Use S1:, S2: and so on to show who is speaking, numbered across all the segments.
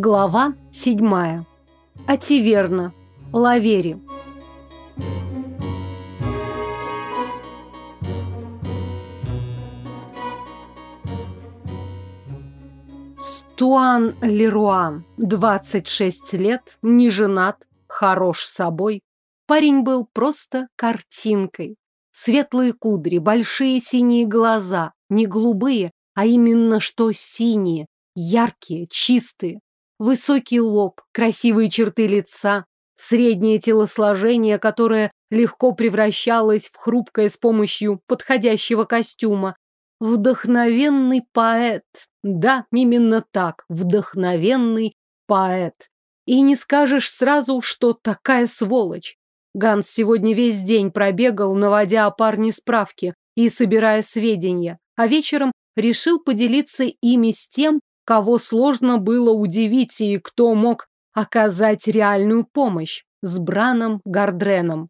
S1: Глава 7. Ативерно Лавери. Стуан Леруан, 26 лет, не женат, хорош собой. Парень был просто картинкой. Светлые кудри, большие синие глаза, не голубые, а именно что синие, яркие, чистые. Высокий лоб, красивые черты лица, среднее телосложение, которое легко превращалось в хрупкое с помощью подходящего костюма. Вдохновенный поэт. Да, именно так, вдохновенный поэт. И не скажешь сразу, что такая сволочь. Ганс сегодня весь день пробегал, наводя о парне справки и собирая сведения, а вечером решил поделиться ими с тем, кого сложно было удивить и кто мог оказать реальную помощь с Браном Гардреном.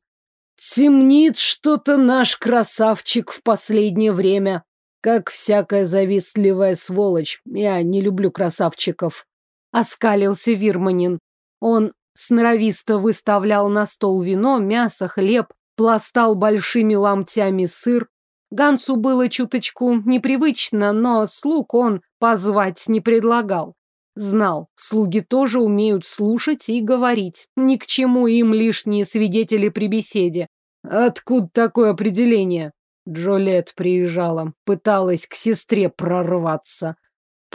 S1: Темнит что-то наш красавчик в последнее время. Как всякая завистливая сволочь. Я не люблю красавчиков. Оскалился Вирманин. Он сноровисто выставлял на стол вино, мясо, хлеб, пластал большими ломтями сыр, Гансу было чуточку непривычно, но слуг он позвать не предлагал. Знал, слуги тоже умеют слушать и говорить. Ни к чему им лишние свидетели при беседе. Откуда такое определение? Джолет приезжала, пыталась к сестре прорваться.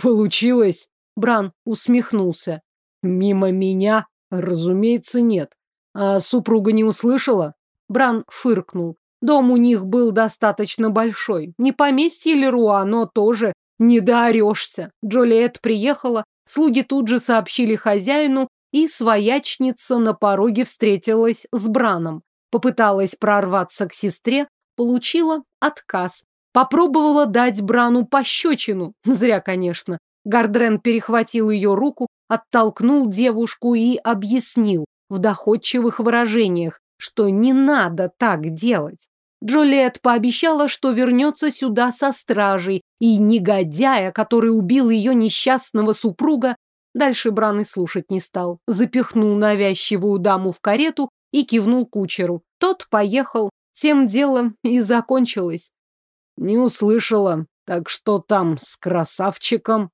S1: Получилось? Бран усмехнулся. Мимо меня? Разумеется, нет. А супруга не услышала? Бран фыркнул. Дом у них был достаточно большой. Не поместье Леруа, но тоже не доорешься. Джолиет приехала, слуги тут же сообщили хозяину, и своячница на пороге встретилась с Браном. Попыталась прорваться к сестре, получила отказ. Попробовала дать Брану пощечину. Зря, конечно. Гардрен перехватил ее руку, оттолкнул девушку и объяснил в доходчивых выражениях, что не надо так делать. Джолиет пообещала, что вернется сюда со стражей, и негодяя, который убил ее несчастного супруга, дальше Бран и слушать не стал. Запихнул навязчивую даму в карету и кивнул кучеру. Тот поехал, тем делом и закончилось. Не услышала, так что там с красавчиком?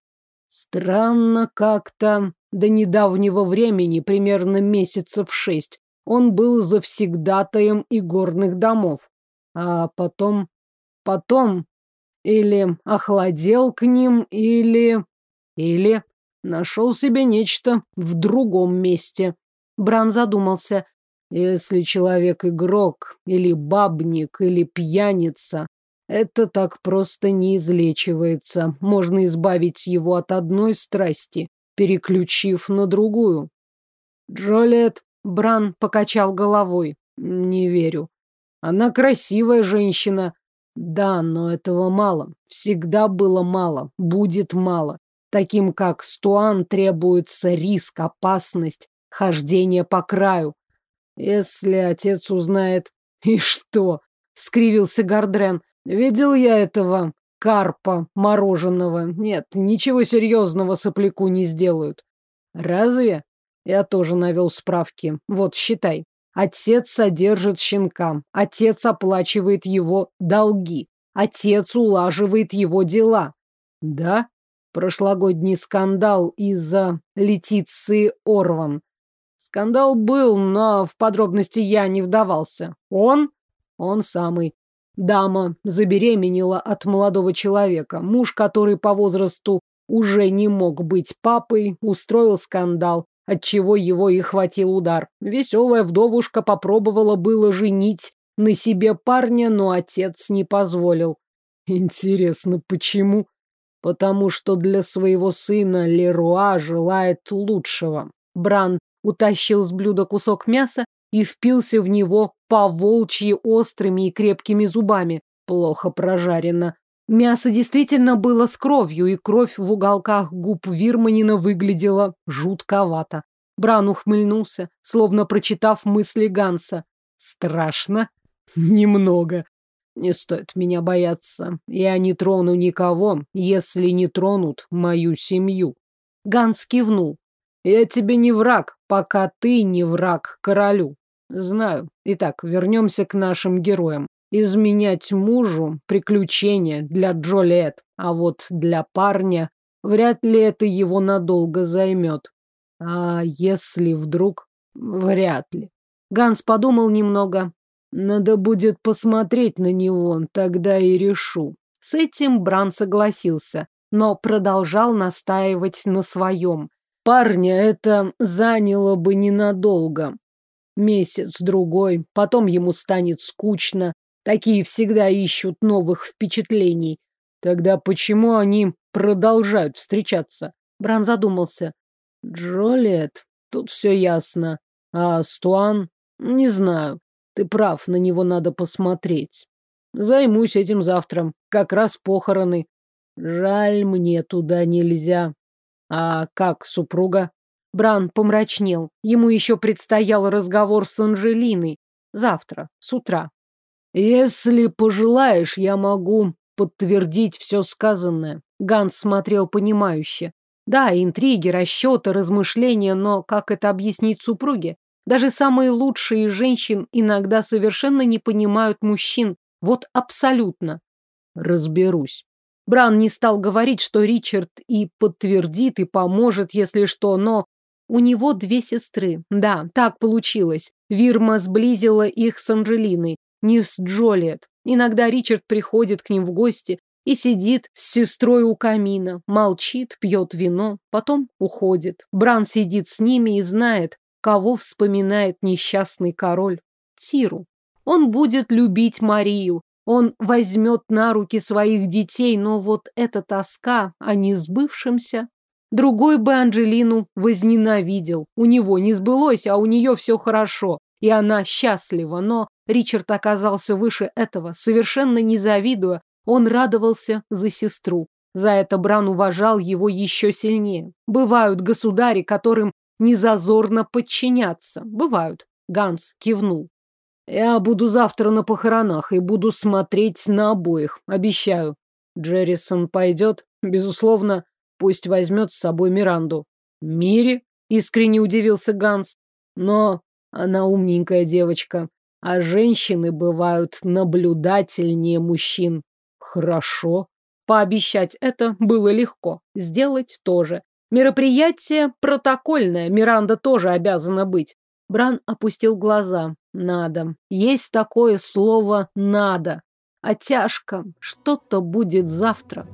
S1: Странно как-то. До недавнего времени, примерно месяцев шесть, он был завсегдатаем игорных домов а потом... потом... или охладел к ним, или... или нашел себе нечто в другом месте. Бран задумался. Если человек игрок, или бабник, или пьяница, это так просто не излечивается. Можно избавить его от одной страсти, переключив на другую. Джолет Бран покачал головой. Не верю. Она красивая женщина. Да, но этого мало. Всегда было мало. Будет мало. Таким как Стуан требуется риск, опасность, хождение по краю. Если отец узнает... И что? Скривился Гардрен. Видел я этого карпа мороженого. Нет, ничего серьезного сопляку не сделают. Разве? Я тоже навел справки. Вот, считай. Отец содержит щенка, отец оплачивает его долги, отец улаживает его дела. Да? Прошлогодний скандал из-за Летиции Орван. Скандал был, но в подробности я не вдавался. Он? Он самый. Дама забеременела от молодого человека. Муж, который по возрасту уже не мог быть папой, устроил скандал отчего его и хватил удар. Веселая вдовушка попробовала было женить на себе парня, но отец не позволил. Интересно, почему? Потому что для своего сына Леруа желает лучшего. Бран утащил с блюда кусок мяса и впился в него по волчьи острыми и крепкими зубами. Плохо прожарено. Мясо действительно было с кровью, и кровь в уголках губ Вирманина выглядела жутковато. Бран ухмыльнулся, словно прочитав мысли Ганса. «Страшно? Немного. Не стоит меня бояться. Я не трону никого, если не тронут мою семью». Ганс кивнул.
S2: «Я тебе не враг, пока ты не враг королю. Знаю. Итак, вернемся к нашим героям изменять мужу приключение для Джолет, а вот для парня вряд ли это его надолго займет. А если вдруг? Вряд ли. Ганс подумал немного. Надо будет посмотреть на него, тогда и решу. С этим Бран согласился, но продолжал настаивать на своем. Парня это заняло бы ненадолго. Месяц-другой, потом ему станет скучно, Такие всегда ищут новых впечатлений. Тогда почему они продолжают встречаться? Бран задумался. Джолиет, тут все ясно. А Стуан? Не знаю. Ты прав, на него надо посмотреть. Займусь этим завтра. Как раз похороны. Жаль, мне туда нельзя. А как супруга?
S1: Бран помрачнел. Ему еще предстоял разговор с Анжелиной. Завтра, с утра.
S2: Если пожелаешь, я могу подтвердить все сказанное. Ганс смотрел понимающе.
S1: Да, интриги, расчеты, размышления, но как это объяснить супруге? Даже самые лучшие женщин иногда совершенно не понимают мужчин. Вот абсолютно.
S2: Разберусь.
S1: Бран не стал говорить, что Ричард и подтвердит, и поможет, если что, но у него две сестры. Да, так получилось. Вирма сблизила их с Анжелиной. Низ Джолиет. Иногда Ричард приходит к ним в гости и сидит с сестрой у камина, молчит, пьет вино, потом уходит. Бран сидит с ними и знает, кого вспоминает несчастный король. Тиру. Он будет любить Марию, он возьмет на руки своих детей, но вот эта тоска о несбывшемся... Другой бы Анжелину возненавидел. У него не сбылось, а у нее все хорошо, и она счастлива, но Ричард оказался выше этого, совершенно не завидуя, он радовался за сестру. За это Бран уважал его еще сильнее. Бывают государи, которым незазорно подчиняться. Бывают. Ганс кивнул.
S2: Я буду завтра на похоронах и буду смотреть на обоих, обещаю. Джеррисон пойдет, безусловно, пусть возьмет с собой Миранду. Мири? Искренне удивился Ганс. Но она умненькая девочка а женщины бывают наблюдательнее мужчин. Хорошо. Пообещать это было легко. Сделать тоже. Мероприятие протокольное. Миранда тоже обязана быть. Бран опустил глаза. Надо. Есть такое слово «надо». А тяжко. Что-то будет завтра.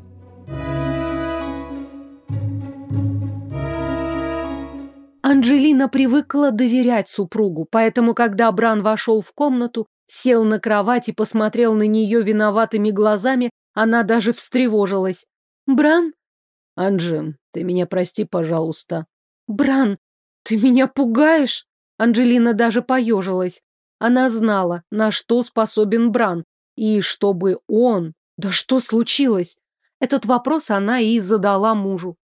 S1: Анжелина привыкла доверять супругу, поэтому, когда Бран вошел в комнату, сел на кровать и посмотрел на нее виноватыми глазами, она даже встревожилась. «Бран?»
S2: «Анжин, ты меня прости, пожалуйста».
S1: «Бран, ты меня пугаешь?» Анжелина даже поежилась. Она знала, на что способен Бран, и чтобы он... Да что случилось? Этот вопрос она и задала мужу.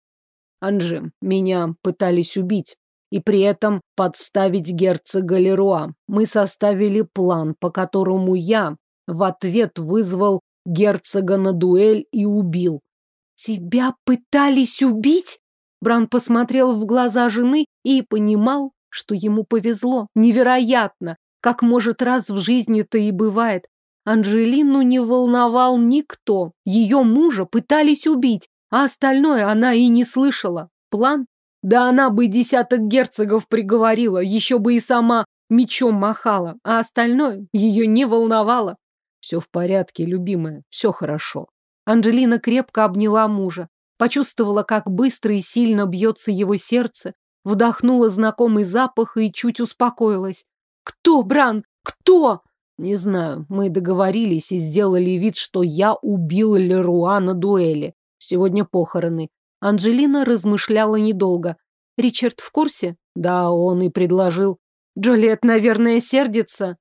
S2: Анжим, меня пытались убить и при этом подставить герцога Леруа. Мы составили план, по которому я в ответ вызвал герцога на дуэль и убил.
S1: «Тебя пытались убить?» Бран посмотрел в глаза жены и понимал, что ему повезло. Невероятно! Как может раз в жизни-то и бывает. Анжелину не волновал никто. Ее мужа пытались убить, а остальное она и не слышала. План да она бы десяток герцогов приговорила, еще бы и сама мечом махала, а остальное ее не волновало.
S2: Все в порядке, любимая, все хорошо.
S1: Анжелина крепко обняла мужа, почувствовала, как быстро и сильно бьется его сердце, вдохнула знакомый запах и чуть успокоилась. «Кто, Бран? Кто?»
S2: «Не знаю. Мы договорились и сделали вид, что я убил Леруа на дуэли. Сегодня похороны.
S1: Анжелина размышляла недолго. Ричард в курсе?
S2: Да, он и предложил.
S1: Джульет, наверное, сердится.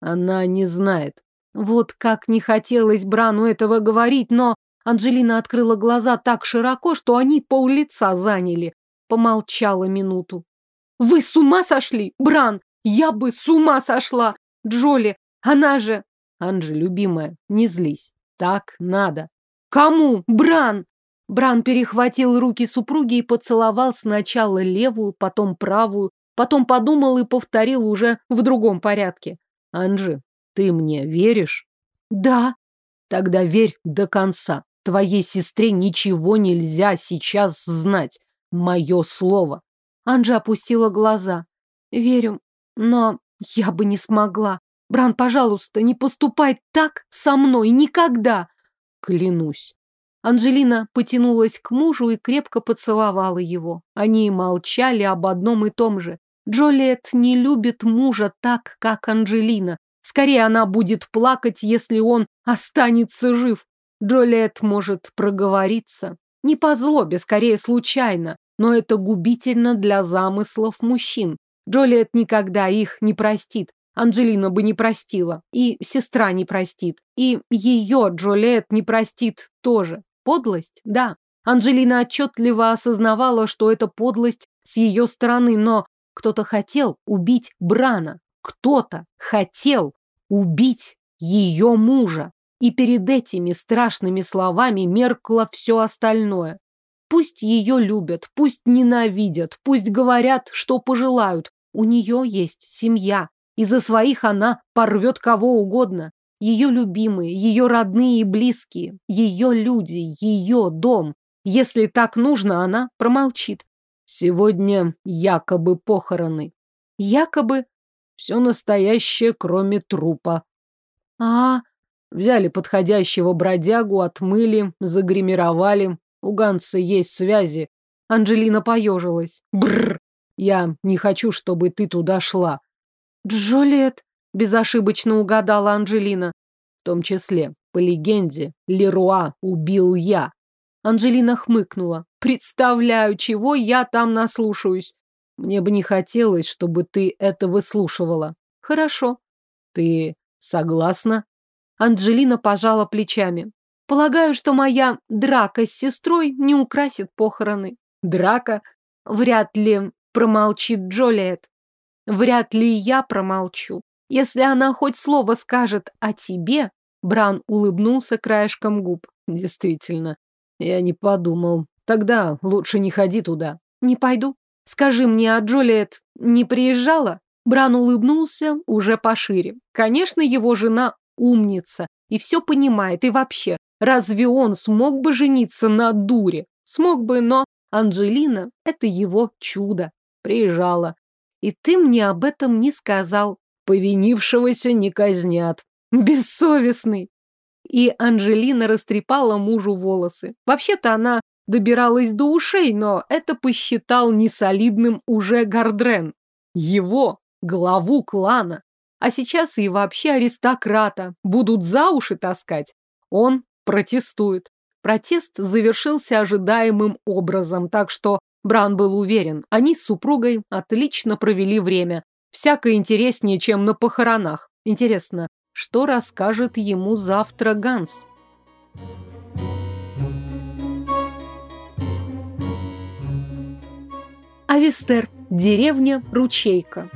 S2: Она не знает.
S1: Вот как не хотелось Брану этого говорить, но Анжелина открыла глаза так широко, что они пол лица заняли. Помолчала минуту. «Вы с ума сошли, Бран? Я бы с ума сошла! Джоли, она же...»
S2: Анже, любимая, не злись. Так надо».
S1: «Кому? Бран!» Бран перехватил руки супруги и поцеловал сначала левую, потом правую, потом подумал и повторил уже в другом порядке.
S2: «Анжи, ты мне веришь?»
S1: «Да».
S2: «Тогда верь до конца. Твоей сестре ничего нельзя сейчас знать. Мое слово».
S1: Анжи опустила глаза. «Верю, но я бы не смогла. Бран, пожалуйста, не поступай так со мной никогда!»
S2: «Клянусь,
S1: Анжелина потянулась к мужу и крепко поцеловала его. Они молчали об одном и том же. Джолиет не любит мужа так, как Анжелина. Скорее она будет плакать, если он останется жив. Джолиет может проговориться. Не по злобе, скорее случайно, но это губительно для замыслов мужчин. Джолиет никогда их не простит. Анжелина бы не простила, и сестра не простит, и ее Джолиет не простит тоже. Подлость? Да. Анжелина отчетливо осознавала, что это подлость с ее стороны, но кто-то хотел убить Брана. Кто-то хотел убить ее мужа. И перед этими страшными словами меркло все остальное. Пусть ее любят, пусть ненавидят, пусть говорят, что пожелают. У нее есть семья, и за своих она порвет кого угодно ее любимые, ее родные и близкие, ее люди, ее дом. Если так нужно, она промолчит.
S2: Сегодня якобы похороны.
S1: Якобы
S2: все настоящее, кроме трупа.
S1: А, -а, -а.
S2: взяли подходящего бродягу, отмыли, загримировали. У Ганса есть связи.
S1: Анжелина поежилась.
S2: Бррр. Я не хочу, чтобы ты туда шла.
S1: Джулиет, безошибочно угадала Анжелина,
S2: В том числе, по легенде, Леруа убил я.
S1: Анжелина хмыкнула. Представляю, чего я там наслушаюсь.
S2: Мне бы не хотелось, чтобы ты это выслушивала.
S1: Хорошо.
S2: Ты согласна?
S1: Анжелина пожала плечами. Полагаю, что моя драка с сестрой не украсит похороны.
S2: Драка?
S1: Вряд ли промолчит Джолиет. Вряд ли я промолчу. Если она хоть слово скажет о тебе, Бран улыбнулся краешком губ.
S2: Действительно, я не подумал. Тогда лучше не ходи туда.
S1: Не пойду. Скажи мне, а Джолиет не приезжала? Бран улыбнулся уже пошире. Конечно, его жена умница и все понимает, и вообще, разве он смог бы жениться на дуре? Смог бы, но Анджелина – это его чудо. Приезжала. И ты мне об этом не сказал.
S2: Повинившегося не казнят.
S1: Бессовестный. И Анжелина растрепала мужу волосы. Вообще-то она добиралась до ушей, но это посчитал несолидным уже Гордрен, Его, главу клана. А сейчас и вообще аристократа будут за уши таскать. Он протестует. Протест завершился ожидаемым образом, так что Бран был уверен, они с супругой отлично провели время, Всяко интереснее, чем на похоронах. Интересно, что расскажет ему завтра Ганс? Авестер. Деревня Ручейка.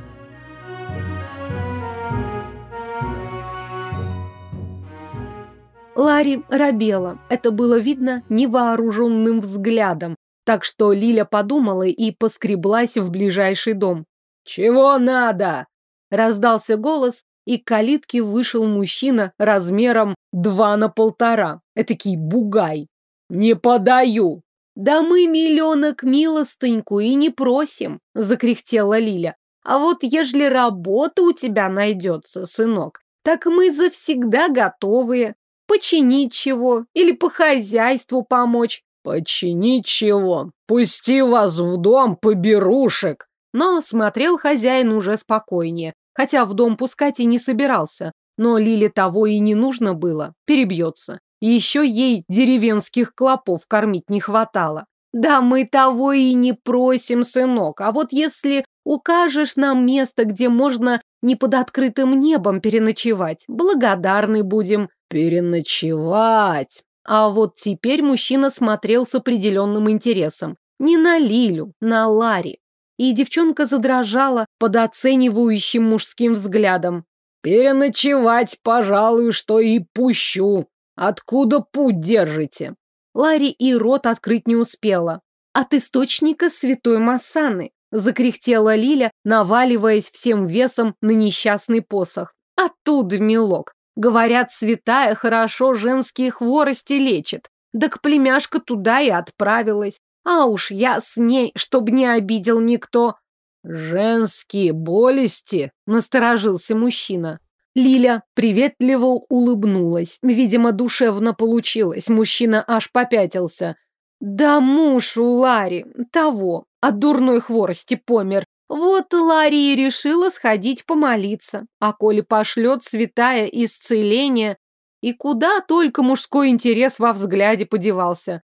S1: Ларри Рабела. Это было видно невооруженным взглядом. Так что Лиля подумала и поскреблась в ближайший дом.
S2: «Чего надо?»
S1: – раздался голос, и к калитке вышел мужчина размером два на полтора, этакий бугай.
S2: «Не подаю!»
S1: «Да мы миллионок милостыньку и не просим!» – закряхтела Лиля. «А вот ежели работа у тебя найдется, сынок, так мы завсегда готовые. Починить чего или по хозяйству помочь.
S2: Починить чего? Пусти вас в дом, поберушек!»
S1: Но смотрел хозяин уже спокойнее, хотя в дом пускать и не собирался. Но Лиле того и не нужно было, перебьется. Еще ей деревенских клопов кормить не хватало. Да мы того и не просим, сынок, а вот если укажешь нам место, где можно не под открытым небом переночевать, благодарны будем.
S2: Переночевать.
S1: А вот теперь мужчина смотрел с определенным интересом. Не на Лилю, на Ларри и девчонка задрожала под оценивающим мужским взглядом.
S2: «Переночевать, пожалуй, что и пущу. Откуда путь держите?»
S1: Ларри и рот открыть не успела. «От источника святой Масаны», — закряхтела Лиля, наваливаясь всем весом на несчастный посох. «Оттуда, милок. Говорят, святая хорошо женские хворости лечит. Да к племяшка туда и отправилась. А уж я с ней, чтоб не обидел никто.
S2: Женские болести, насторожился мужчина.
S1: Лиля приветливо улыбнулась. Видимо, душевно получилось. Мужчина аж попятился. Да муж у Лари того, от дурной хворости помер. Вот Ларри и решила сходить помолиться. А коли пошлет святая исцеление, и куда только мужской интерес во взгляде подевался.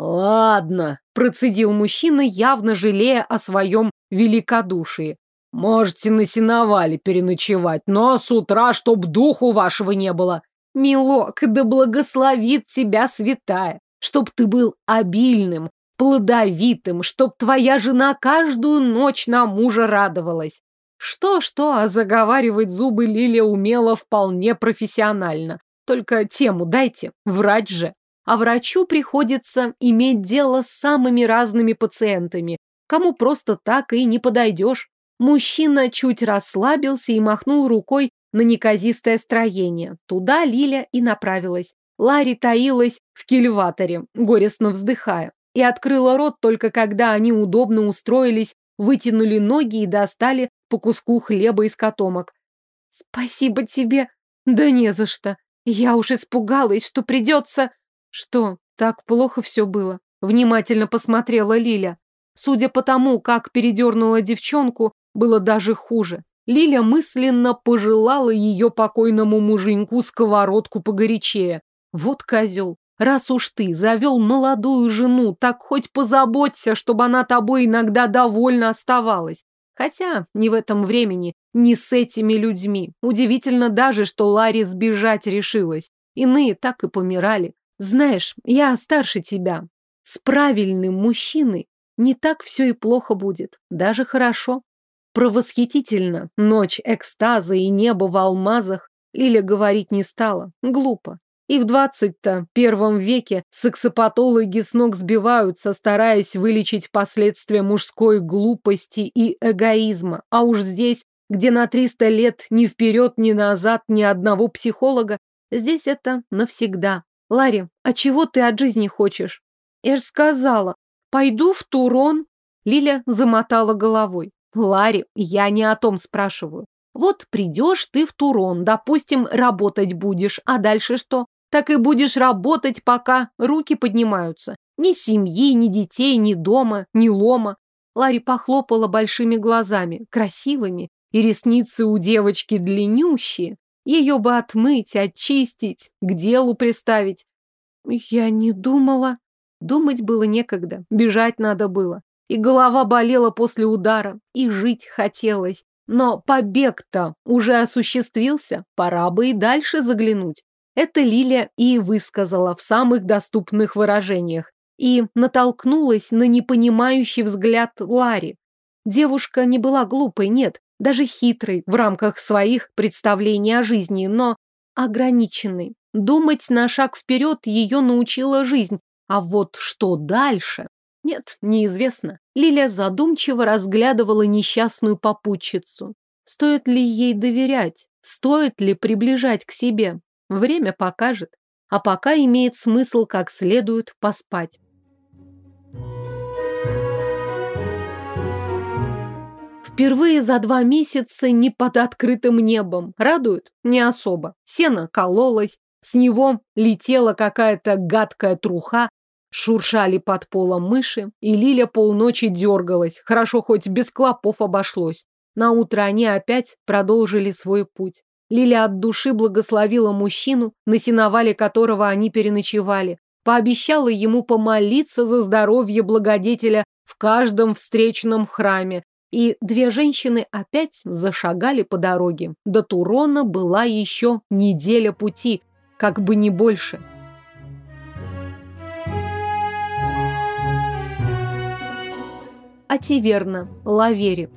S2: «Ладно», – процедил мужчина, явно жалея о своем великодушии. «Можете на сеновале переночевать, но с утра, чтоб духу вашего не было».
S1: «Милок, да благословит тебя святая, чтоб ты был обильным, плодовитым, чтоб твоя жена каждую ночь на мужа радовалась». Что-что, а заговаривать зубы Лилия умела вполне профессионально. Только тему дайте, врать же а врачу приходится иметь дело с самыми разными пациентами, кому просто так и не подойдешь. Мужчина чуть расслабился и махнул рукой на неказистое строение. Туда Лиля и направилась. Ларри таилась в кильваторе, горестно вздыхая, и открыла рот только когда они удобно устроились, вытянули ноги и достали по куску хлеба из котомок. «Спасибо тебе!» «Да не за что! Я уж испугалась, что придется...» Что, так плохо все было? Внимательно посмотрела Лиля. Судя по тому, как передернула девчонку, было даже хуже. Лиля мысленно пожелала ее покойному муженьку сковородку погорячее. Вот козел, раз уж ты завел молодую жену, так хоть позаботься, чтобы она тобой иногда довольно оставалась. Хотя не в этом времени, не с этими людьми. Удивительно даже, что Ларри сбежать решилась. Иные так и помирали. Знаешь, я старше тебя. С правильным мужчиной не так все и плохо будет, даже хорошо. провосхитительно, ночь экстаза и небо в алмазах Лиля говорить не стала. Глупо. И в 20-то первом веке сексопатологи с ног сбиваются, стараясь вылечить последствия мужской глупости и эгоизма. А уж здесь, где на 300 лет ни вперед, ни назад ни одного психолога, здесь это навсегда. Ларри, а чего ты от жизни хочешь? Я же сказала, пойду в Турон. Лиля замотала головой. Ларри, я не о том спрашиваю. Вот придешь ты в Турон, допустим, работать будешь, а дальше что? Так и будешь работать, пока руки поднимаются. Ни семьи, ни детей, ни дома, ни лома. Ларри похлопала большими глазами, красивыми, и ресницы у девочки длиннющие, ее бы отмыть, очистить, к делу приставить. Я не думала. Думать было некогда, бежать надо было. И голова болела после удара, и жить хотелось. Но побег-то уже осуществился, пора бы и дальше заглянуть. Это Лиля и высказала в самых доступных выражениях и натолкнулась на непонимающий взгляд Лари. Девушка не была глупой, нет, даже хитрый в рамках своих представлений о жизни, но ограниченный. Думать на шаг вперед ее научила жизнь, а вот что дальше? Нет, неизвестно. Лиля задумчиво разглядывала несчастную попутчицу. Стоит ли ей доверять? Стоит ли приближать к себе? Время покажет. А пока имеет смысл как следует поспать. Впервые за два месяца не под открытым небом. Радует? Не особо. Сено кололось, с него летела какая-то гадкая труха, шуршали под полом мыши, и Лиля полночи дергалась. Хорошо, хоть без клопов обошлось. На утро они опять продолжили свой путь. Лиля от души благословила мужчину, на сеновале которого они переночевали. Пообещала ему помолиться за здоровье благодетеля в каждом встречном храме и две женщины опять зашагали по дороге. До Турона была еще неделя пути, как бы не больше. А Лавери.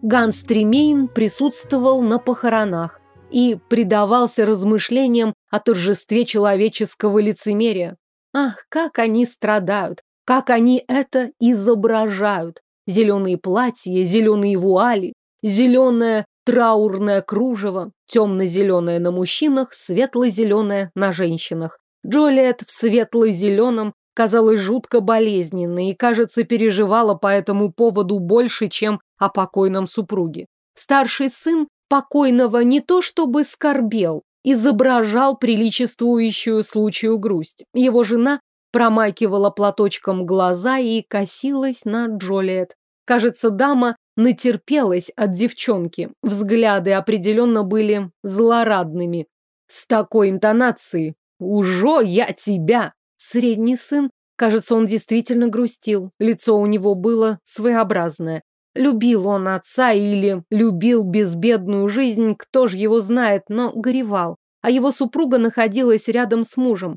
S1: Ганс Тремейн присутствовал на похоронах и предавался размышлениям о торжестве человеческого лицемерия. Ах, как они страдают, как они это изображают. Зеленые платья, зеленые вуали, зеленое траурное кружево, темно-зеленое на мужчинах, светло-зеленое на женщинах. Джолиет в светло-зеленом казалась жутко болезненной и, кажется, переживала по этому поводу больше, чем о покойном супруге. Старший сын покойного не то чтобы скорбел, изображал приличествующую случаю грусть. Его жена промакивала платочком глаза и косилась на Джолиет. Кажется, дама натерпелась от девчонки. Взгляды определенно были злорадными. С такой интонацией «Ужо я тебя!» Средний сын, кажется, он действительно грустил. Лицо у него было своеобразное. Любил он отца или любил безбедную жизнь, кто ж его знает, но горевал. А его супруга находилась рядом с мужем.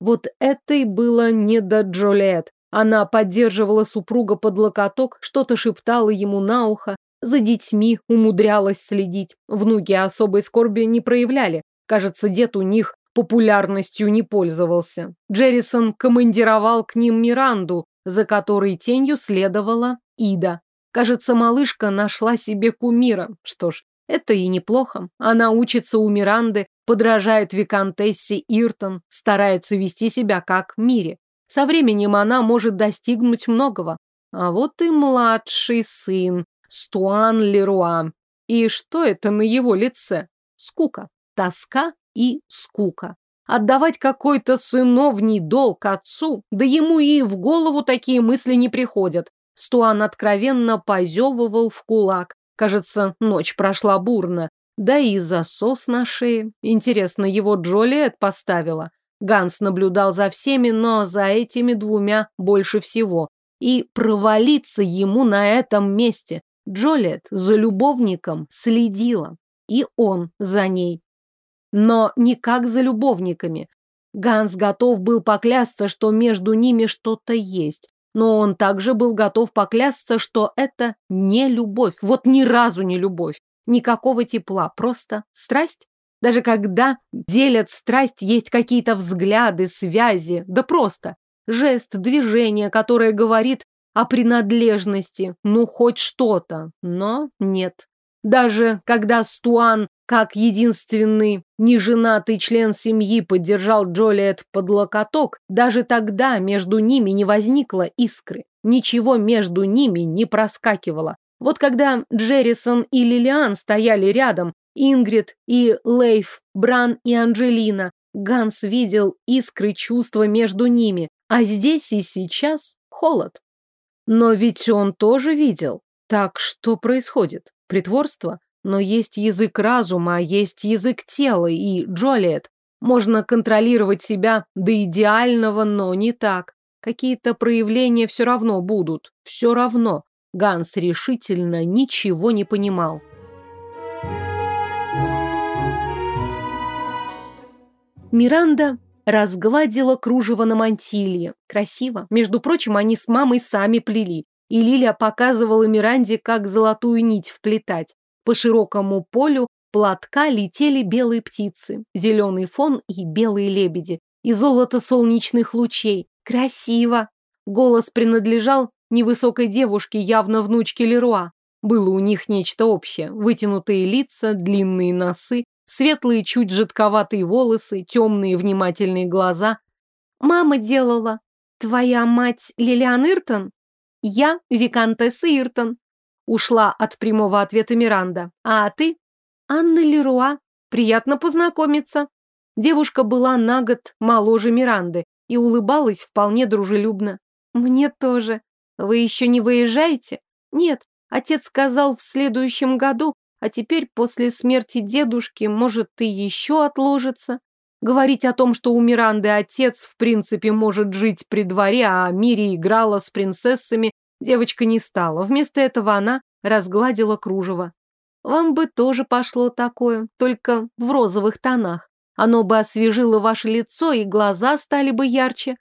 S1: Вот это и было не до Джолиет. Она поддерживала супруга под локоток, что-то шептала ему на ухо, за детьми умудрялась следить. Внуки особой скорби не проявляли. Кажется, дед у них популярностью не пользовался. Джеррисон командировал к ним Миранду, за которой тенью следовала Ида. Кажется, малышка нашла себе кумира. Что ж, это и неплохо. Она учится у Миранды, подражает Викантессе Иртон, старается вести себя как Мире. Со временем она может достигнуть многого. А вот и младший сын, Стуан Леруа. И что это на его лице? Скука, тоска и скука. Отдавать какой-то сыновний долг отцу, да ему и в голову такие мысли не приходят. Стуан откровенно позевывал в кулак. Кажется, ночь прошла бурно. Да и засос на шее. Интересно, его Джолиет поставила? Ганс наблюдал за всеми, но за этими двумя больше всего. И провалиться ему на этом месте. Джолиет за любовником следила. И он за ней. Но не как за любовниками. Ганс готов был поклясться, что между ними что-то есть. Но он также был готов поклясться, что это не любовь. Вот ни разу не любовь. Никакого тепла, просто страсть. Даже когда делят страсть, есть какие-то взгляды, связи. Да просто жест, движение, которое говорит о принадлежности. Ну, хоть что-то. Но нет. Даже когда Стуан как единственный неженатый член семьи поддержал Джолиет под локоток, даже тогда между ними не возникло искры. Ничего между ними не проскакивало. Вот когда Джеррисон и Лилиан стояли рядом, Ингрид и Лейф, Бран и Анджелина, Ганс видел искры чувства между ними, а здесь и сейчас холод. Но ведь он тоже видел. Так что происходит? Притворство? Но есть язык разума, есть язык тела, и, Джолиет, можно контролировать себя до идеального, но не так. Какие-то проявления все равно будут, все равно. Ганс решительно ничего не понимал. Миранда разгладила кружево на мантилье. Красиво. Между прочим, они с мамой сами плели. И Лиля показывала Миранде, как золотую нить вплетать. По широкому полю платка летели белые птицы, зеленый фон и белые лебеди, и золото солнечных лучей. Красиво! Голос принадлежал невысокой девушке, явно внучке Леруа. Было у них нечто общее. Вытянутые лица, длинные носы, светлые, чуть жидковатые волосы, темные, внимательные глаза. «Мама делала. Твоя мать Лилиан Иртон?» «Я Викантесса Иртон. Ушла от прямого ответа Миранда. А ты? Анна Леруа. Приятно познакомиться. Девушка была на год моложе Миранды и улыбалась вполне дружелюбно. Мне тоже. Вы еще не выезжаете? Нет. Отец сказал в следующем году, а теперь после смерти дедушки, может, ты еще отложится. Говорить о том, что у Миранды отец, в принципе, может жить при дворе, а Мири играла с принцессами, Девочка не стала. Вместо этого она разгладила кружево. Вам бы тоже пошло такое, только в розовых тонах. Оно бы освежило ваше лицо, и глаза стали бы ярче.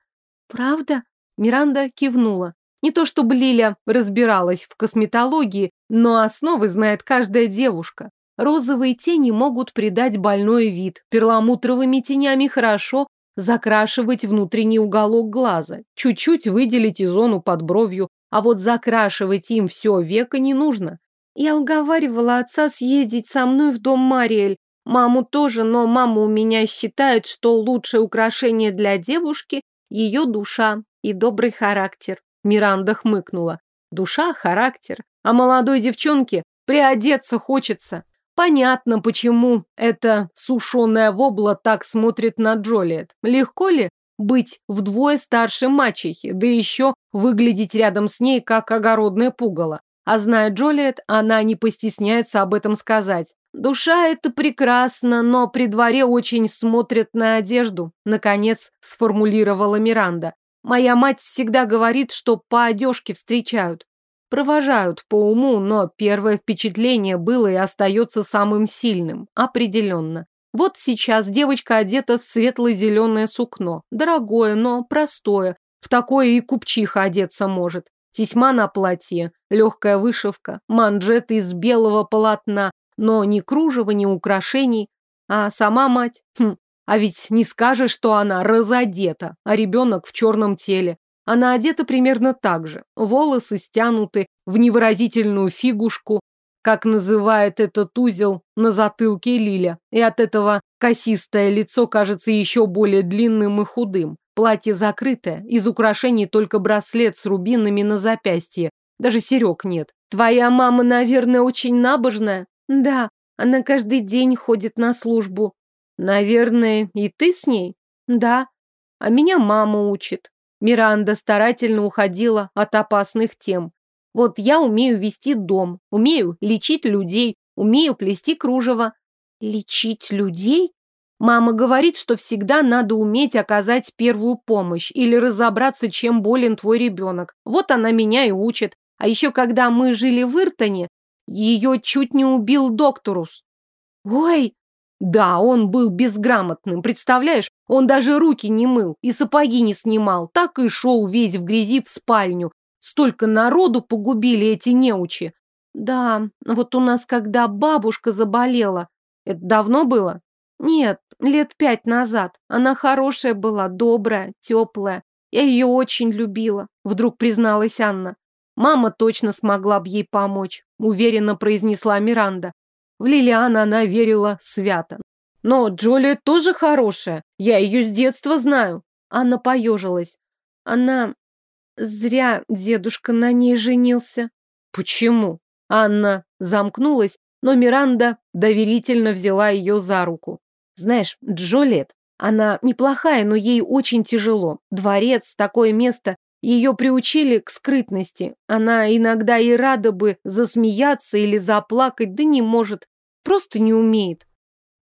S1: Правда? Миранда кивнула. Не то чтобы Лиля разбиралась в косметологии, но основы знает каждая девушка. Розовые тени могут придать больной вид, перламутровыми тенями хорошо закрашивать внутренний уголок глаза, чуть-чуть выделить и зону под бровью, а вот закрашивать им все века не нужно. Я уговаривала отца съездить со мной в дом Мариэль. Маму тоже, но мама у меня считает, что лучшее украшение для девушки – ее душа и добрый характер. Миранда хмыкнула. Душа – характер. А молодой девчонке приодеться хочется. Понятно, почему эта сушеная вобла так смотрит на Джолиет. Легко ли быть вдвое старше мачехи, да еще выглядеть рядом с ней, как огородное пугало. А зная Джолиет, она не постесняется об этом сказать. Душа – это прекрасно, но при дворе очень смотрят на одежду, наконец сформулировала Миранда. Моя мать всегда говорит, что по одежке встречают. Провожают по уму, но первое впечатление было и остается самым сильным, определенно. Вот сейчас девочка одета в светло-зеленое сукно. Дорогое, но простое. В такое и купчиха одеться может. Тесьма на платье, легкая вышивка, манжеты из белого полотна, но ни кружева, ни украшений. А сама мать? Хм, а ведь не скажешь, что она разодета, а ребенок в черном теле. Она одета примерно так же. Волосы стянуты в невыразительную фигушку, как называет этот узел на затылке Лиля, и от этого косистое лицо кажется еще более длинным и худым. Платье закрытое, из украшений только браслет с рубинами на запястье, даже серег нет. Твоя мама, наверное, очень набожная? Да, она каждый день ходит на службу. Наверное, и ты с ней? Да. А меня мама учит. Миранда старательно уходила от опасных тем. Вот я умею вести дом, умею лечить людей, умею плести кружево. Лечить людей? Мама говорит, что всегда надо уметь оказать первую помощь или разобраться, чем болен твой ребенок. Вот она меня и учит. А еще когда мы жили в Иртоне, ее чуть не убил докторус. Ой! Да, он был безграмотным, представляешь? Он даже руки не мыл и сапоги не снимал, так и шел весь в грязи в спальню, Столько народу погубили эти неучи. Да, ну вот у нас когда бабушка заболела, это давно было? Нет, лет пять назад. Она хорошая была, добрая, теплая. Я ее очень любила, вдруг призналась Анна. Мама точно смогла бы ей помочь, уверенно произнесла Миранда. В Лилиан она верила свято. Но Джулия тоже хорошая, я ее с детства знаю. Анна поежилась. Она Зря дедушка на ней женился. Почему? Анна замкнулась, но Миранда доверительно взяла ее за руку. Знаешь, Джолет, она неплохая, но ей очень тяжело. Дворец, такое место, ее приучили к скрытности. Она иногда и рада бы засмеяться или заплакать, да не может, просто не умеет.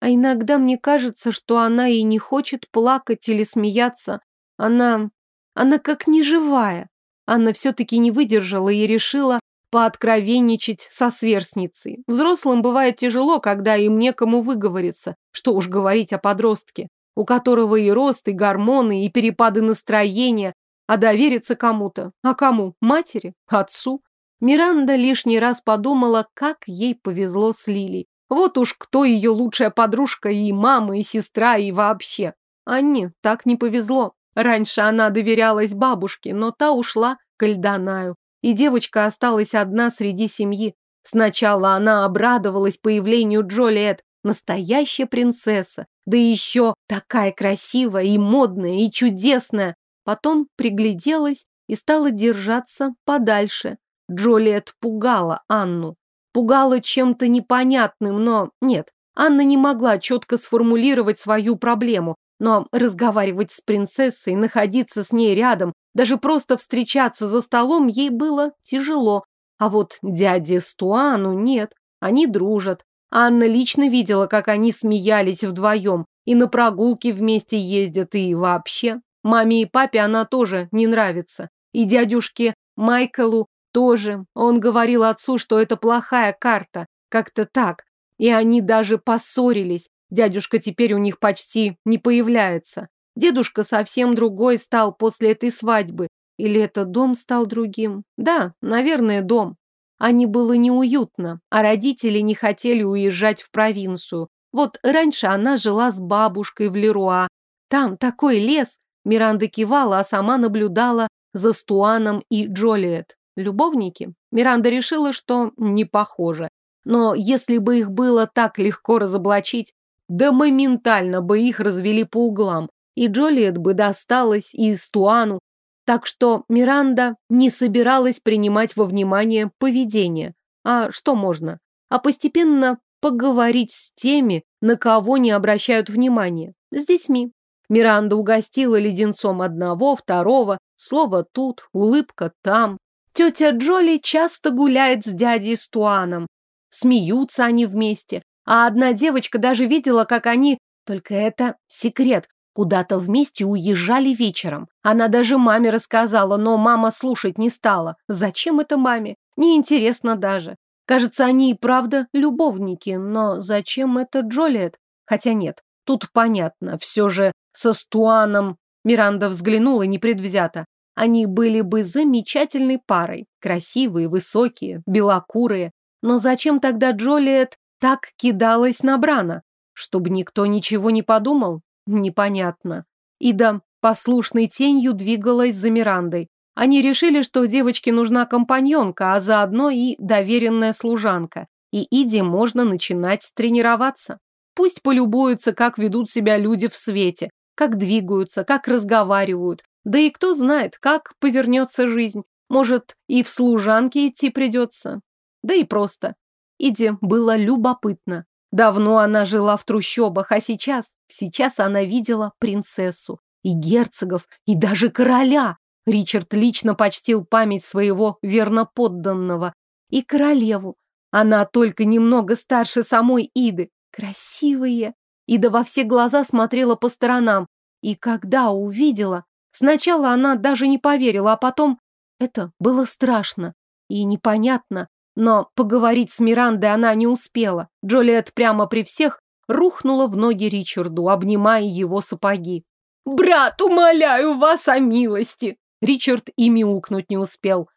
S1: А иногда мне кажется, что она и не хочет плакать или смеяться. Она она как неживая. Анна все-таки не выдержала и решила пооткровенничать со сверстницей. Взрослым бывает тяжело, когда им некому выговориться, что уж говорить о подростке, у которого и рост, и гормоны, и перепады настроения, а довериться кому-то. А кому? Матери? Отцу? Миранда лишний раз подумала, как ей повезло с Лилей. Вот уж кто ее лучшая подружка и мама, и сестра, и вообще. Анне так не повезло. Раньше она доверялась бабушке, но та ушла к Эльданаю, и девочка осталась одна среди семьи. Сначала она обрадовалась появлению Джолиет, настоящая принцесса, да еще такая красивая и модная и чудесная. Потом пригляделась и стала держаться подальше. Джолиет пугала Анну. Пугала чем-то непонятным, но нет, Анна не могла четко сформулировать свою проблему, но разговаривать с принцессой, находиться с ней рядом, даже просто встречаться за столом ей было тяжело. А вот дяде Стуану нет, они дружат. Анна лично видела, как они смеялись вдвоем, и на прогулки вместе ездят, и вообще. Маме и папе она тоже не нравится. И дядюшке Майклу тоже. Он говорил отцу, что это плохая карта. Как-то так. И они даже поссорились. Дядюшка теперь у них почти не появляется. Дедушка совсем другой стал после этой свадьбы. Или это дом стал другим? Да, наверное, дом. Они было неуютно, а родители не хотели уезжать в провинцию. Вот раньше она жила с бабушкой в Леруа. Там такой лес. Миранда кивала, а сама наблюдала за Стуаном и Джолиет. Любовники? Миранда решила, что не похоже. Но если бы их было так легко разоблачить, да мы ментально бы их развели по углам, и Джолиет бы досталась и Истуану, так что Миранда не собиралась принимать во внимание поведение. А что можно? А постепенно поговорить с теми, на кого не обращают внимания. С детьми. Миранда угостила леденцом одного, второго, слово тут, улыбка там. Тетя Джоли часто гуляет с дядей Стуаном. Смеются они вместе, а одна девочка даже видела, как они... Только это секрет. Куда-то вместе уезжали вечером. Она даже маме рассказала, но мама слушать не стала. Зачем это маме? Неинтересно даже. Кажется, они и правда любовники, но зачем это Джолиет? Хотя нет, тут понятно, все же со Стуаном... Миранда взглянула непредвзято. Они были бы замечательной парой. Красивые, высокие, белокурые. Но зачем тогда Джолиет так кидалась на Брана, чтобы никто ничего не подумал? Непонятно. Ида послушной тенью двигалась за Мирандой. Они решили, что девочке нужна компаньонка, а заодно и доверенная служанка. И Иде можно начинать тренироваться. Пусть полюбуются, как ведут себя люди в свете, как двигаются, как разговаривают. Да и кто знает, как повернется жизнь. Может, и в служанке идти придется. Да и просто. Иде было любопытно. Давно она жила в трущобах, а сейчас, сейчас она видела принцессу и герцогов, и даже короля. Ричард лично почтил память своего верноподданного и королеву. Она только немного старше самой Иды. Красивые. Ида во все глаза смотрела по сторонам. И когда увидела, сначала она даже не поверила, а потом это было страшно и непонятно. Но поговорить с Мирандой она не успела. Джолиет прямо при всех рухнула в ноги Ричарду, обнимая его сапоги. «Брат, умоляю вас о милости!» Ричард и мяукнуть не успел.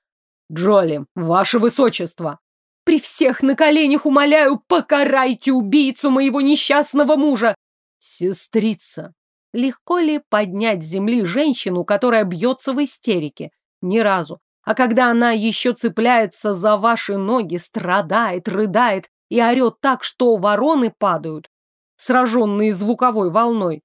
S1: «Джоли, ваше высочество!» «При всех на коленях умоляю, покарайте убийцу моего несчастного мужа!» «Сестрица!» Легко ли поднять с земли женщину, которая бьется в истерике? Ни разу. А когда она еще цепляется за ваши ноги, страдает, рыдает и орет так, что вороны падают, сраженные звуковой волной.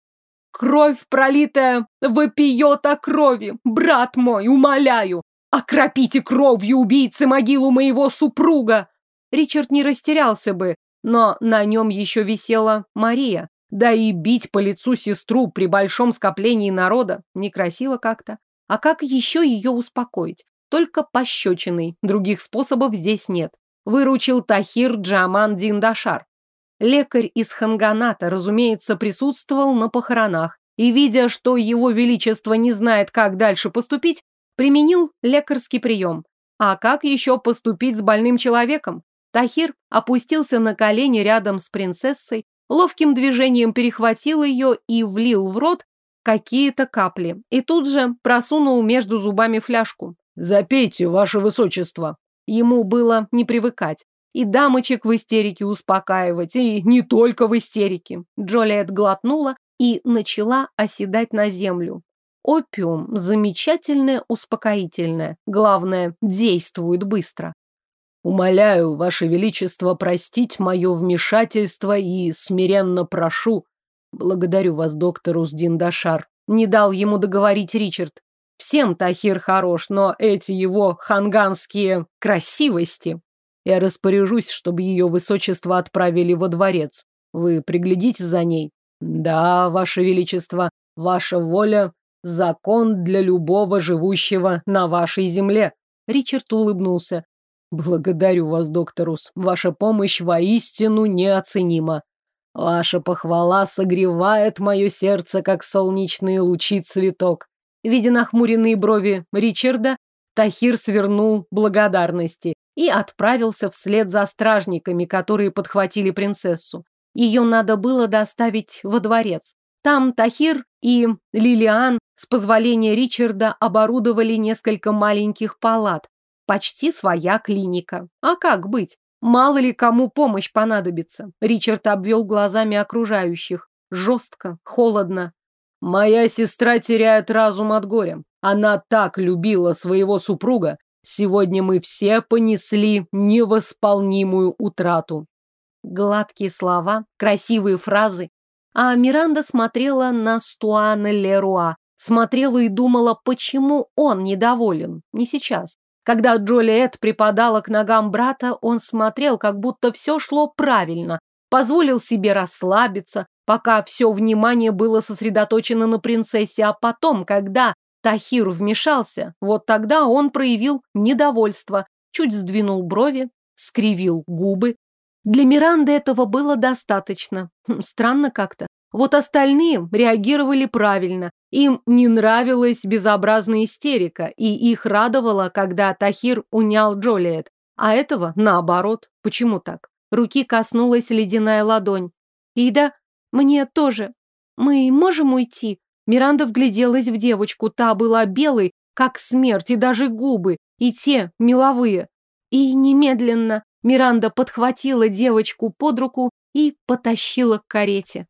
S1: Кровь пролитая вопиет о крови, брат мой, умоляю, окропите кровью убийцы могилу моего супруга. Ричард не растерялся бы, но на нем еще висела Мария. Да и бить по лицу сестру при большом скоплении народа некрасиво как-то. А как еще ее успокоить? Только пощечиной, других способов здесь нет. Выручил Тахир Джаман Диндашар. Лекарь из Ханганата, разумеется, присутствовал на похоронах и, видя, что его величество не знает, как дальше поступить, применил лекарский прием. А как еще поступить с больным человеком? Тахир опустился на колени рядом с принцессой, ловким движением перехватил ее и влил в рот какие-то капли, и тут же просунул между зубами фляжку. «Запейте, ваше высочество!» Ему было не привыкать. И дамочек в истерике успокаивать, и не только в истерике. Джолиет глотнула и начала оседать на землю. Опиум – замечательное успокоительное. Главное, действует быстро. «Умоляю, ваше величество, простить мое вмешательство и смиренно прошу...» «Благодарю вас, доктор Уздин Дашар», – не дал ему договорить Ричард. Всем Тахир хорош, но эти его ханганские красивости. Я распоряжусь, чтобы ее высочество отправили во дворец. Вы приглядите за ней. Да, ваше величество, ваша воля – закон для любого живущего на вашей земле. Ричард улыбнулся. Благодарю вас, докторус. Ваша помощь воистину неоценима. Ваша похвала согревает мое сердце, как солнечные лучи цветок. Видя нахмуренные брови Ричарда, Тахир свернул благодарности и отправился вслед за стражниками, которые подхватили принцессу. Ее надо было доставить во дворец. Там Тахир и Лилиан с позволения Ричарда оборудовали несколько маленьких палат. Почти своя клиника. А как быть? Мало ли кому помощь понадобится. Ричард обвел глазами окружающих. Жестко, холодно, Моя сестра теряет разум от горя. Она так любила своего супруга. Сегодня мы все понесли невосполнимую утрату. Гладкие слова, красивые фразы. А Миранда смотрела на Стуана Леруа. Смотрела и думала, почему он недоволен. Не сейчас. Когда Джолиет припадала к ногам брата, он смотрел, как будто все шло правильно. Позволил себе расслабиться, Пока все внимание было сосредоточено на принцессе, а потом, когда Тахир вмешался, вот тогда он проявил недовольство, чуть сдвинул брови, скривил губы. Для Миранды этого было достаточно. Хм, странно как-то. Вот остальные реагировали правильно. Им не нравилась безобразная истерика, и их радовало, когда Тахир унял Джолиет. А этого наоборот. Почему так? Руки коснулась ледяная ладонь. «Ида, мне тоже. Мы можем уйти?» Миранда вгляделась в девочку. Та была белой, как смерть, и даже губы, и те меловые. И немедленно Миранда подхватила девочку под руку и потащила к карете.